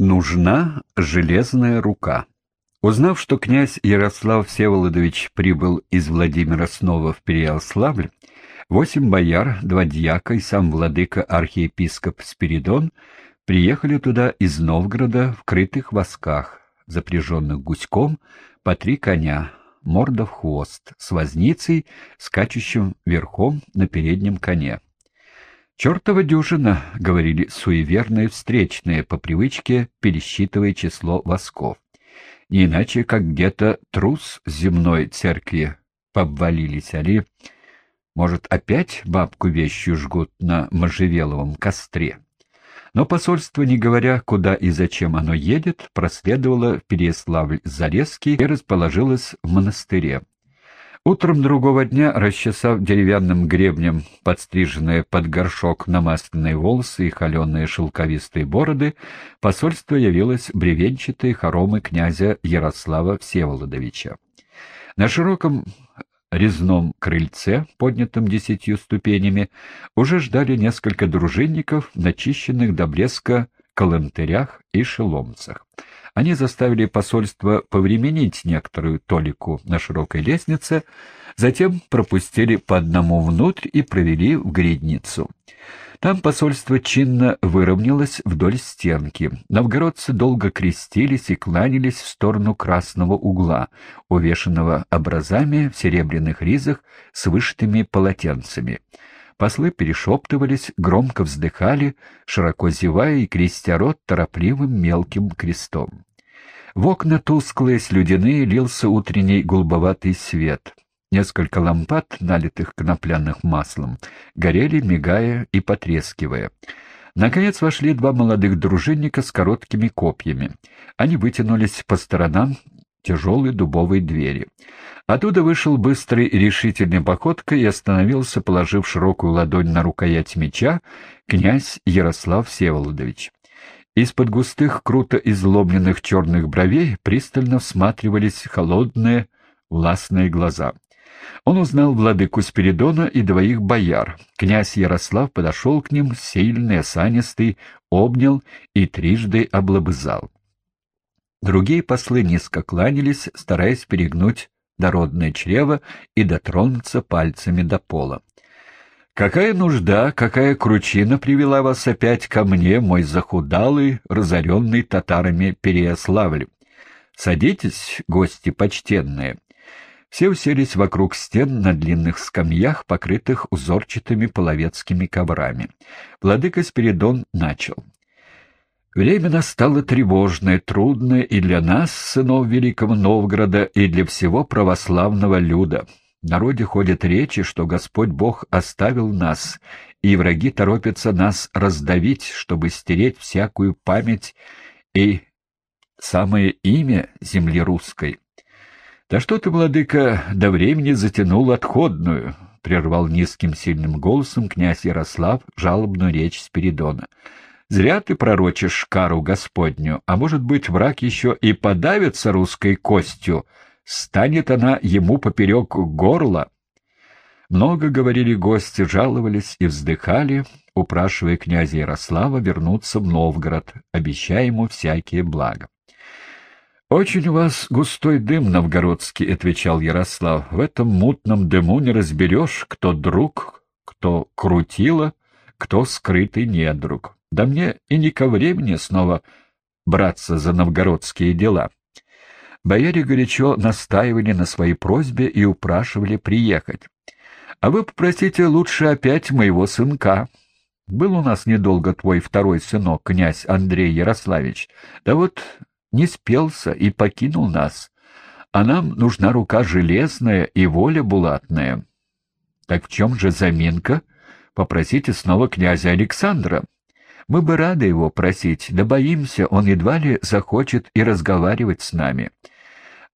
Нужна железная рука. Узнав, что князь Ярослав Всеволодович прибыл из Владимира снова в Переяславль, восемь бояр, два дьяка и сам владыка архиепископ Спиридон приехали туда из Новгорода в крытых восках, запряженных гуськом, по три коня, морда в хвост, с возницей, скачущим верхом на переднем коне. «Чертова дюжина», — говорили суеверные встречные, по привычке пересчитывая число восков. Не иначе, как где-то трус земной церкви побвалились, али, может, опять бабку вещью жгут на можжевеловом костре. Но посольство, не говоря, куда и зачем оно едет, проследовало в Переяславль-Зарезский и расположилось в монастыре. Утром другого дня, расчесав деревянным гребнем подстриженные под горшок намасленные волосы и холеные шелковистые бороды, посольство явилось бревенчатые хоромы князя Ярослава Всеволодовича. На широком резном крыльце, поднятом десятью ступенями, уже ждали несколько дружинников, начищенных до блеска калантырях и шеломцах. Они заставили посольство повременить некоторую толику на широкой лестнице, затем пропустили по одному внутрь и провели в гридницу. Там посольство чинно выровнялось вдоль стенки. Новгородцы долго крестились и кланялись в сторону красного угла, увешанного образами в серебряных ризах с вышитыми полотенцами. Послы перешептывались, громко вздыхали, широко зевая и крестя рот торопливым мелким крестом. В окна тусклые, слюдяные, лился утренний голубоватый свет. Несколько лампад, налитых конопляным маслом, горели, мигая и потрескивая. Наконец вошли два молодых дружинника с короткими копьями. Они вытянулись по сторонам тяжелой дубовой двери. Оттуда вышел быстрой и решительной походкой и остановился, положив широкую ладонь на рукоять меча, князь Ярослав Всеволодович. Из-под густых, круто изломленных черных бровей пристально всматривались холодные, властные глаза. Он узнал владыку Спиридона и двоих бояр. Князь Ярослав подошел к ним, сильный, осанистый, обнял и трижды облобызал. Другие послы низко кланялись, стараясь перегнуть дородное чрево и дотронуться пальцами до пола. Какая нужда, какая кручина привела вас опять ко мне, мой захудалый, разоренный татарами Переяславль? Садитесь, гости почтенные. Все уселись вокруг стен на длинных скамьях, покрытых узорчатыми половецкими коврами. Владыка Спиридон начал. Время настало тревожное, трудное и для нас, сынов Великого Новгорода, и для всего православного люда. В народе ходят речи, что Господь Бог оставил нас, и враги торопятся нас раздавить, чтобы стереть всякую память и самое имя земли русской. «Да что ты, владыка, до времени затянул отходную», — прервал низким сильным голосом князь Ярослав жалобную речь Спиридона. «Зря ты пророчишь кару Господню, а может быть, враг еще и подавится русской костью, станет она ему поперек горла. Много говорили гости, жаловались и вздыхали, упрашивая князя Ярослава вернуться в Новгород, обещая ему всякие блага. «Очень у вас густой дым новгородский», — отвечал Ярослав. «В этом мутном дыму не разберешь, кто друг, кто крутила, кто скрытый недруг. Да мне и не ко времени снова браться за новгородские дела». Бояре горячо настаивали на своей просьбе и упрашивали приехать. «А вы попросите лучше опять моего сынка. Был у нас недолго твой второй сынок, князь Андрей Ярославич. Да вот не спелся и покинул нас. А нам нужна рука железная и воля булатная». «Так в чем же заминка? Попросите снова князя Александра». Мы бы рады его просить, да боимся, он едва ли захочет и разговаривать с нами.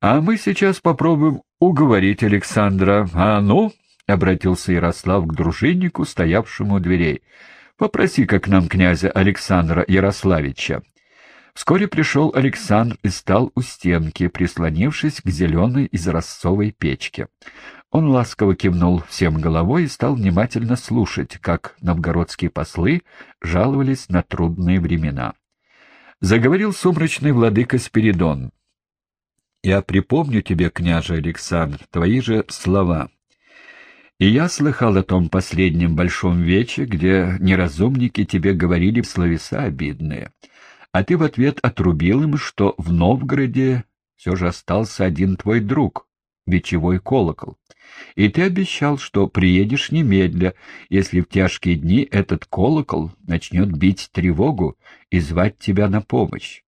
А мы сейчас попробуем уговорить Александра. А ну, — обратился Ярослав к дружиннику, стоявшему у дверей, — попроси-ка к нам князя Александра Ярославича. Вскоре пришел Александр и стал у стенки, прислонившись к зеленой изразцовой печке. Он ласково кивнул всем головой и стал внимательно слушать, как новгородские послы жаловались на трудные времена. Заговорил сумрачный владыка Спиридон. «Я припомню тебе, княже Александр, твои же слова. И я слыхал о том последнем большом вече, где неразумники тебе говорили словеса обидные, а ты в ответ отрубил им, что в Новгороде все же остался один твой друг, вечевой колокол. И ты обещал, что приедешь немедля, если в тяжкие дни этот колокол начнет бить тревогу и звать тебя на помощь.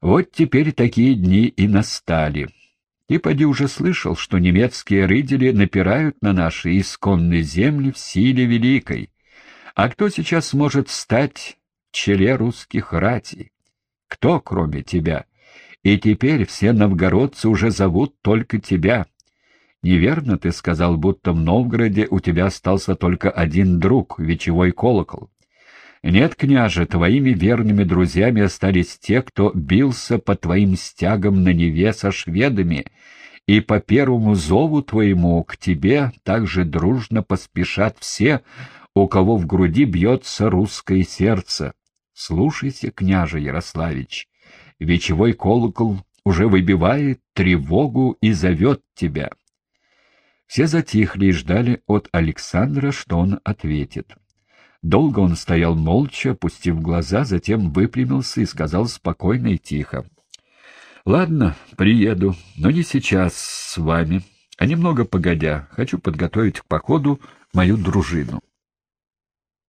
Вот теперь такие дни и настали. Ты, поди, уже слышал, что немецкие рыдели напирают на наши исконные земли в силе великой. А кто сейчас сможет стать в челе русских ратей? Кто, кроме тебя? И теперь все новгородцы уже зовут только тебя. Неверно ты сказал, будто в Новгороде у тебя остался только один друг, вечевой колокол. Нет, княже, твоими верными друзьями остались те, кто бился по твоим стягам на Неве со шведами, и по первому зову твоему к тебе также дружно поспешат все, у кого в груди бьется русское сердце. Слушайся, княже Ярославич, вечевой колокол уже выбивает тревогу и зовет тебя. Все затихли и ждали от Александра, что он ответит. Долго он стоял молча, опустив глаза, затем выпрямился и сказал спокойно и тихо. — Ладно, приеду, но не сейчас с вами, а немного погодя. Хочу подготовить к походу мою дружину.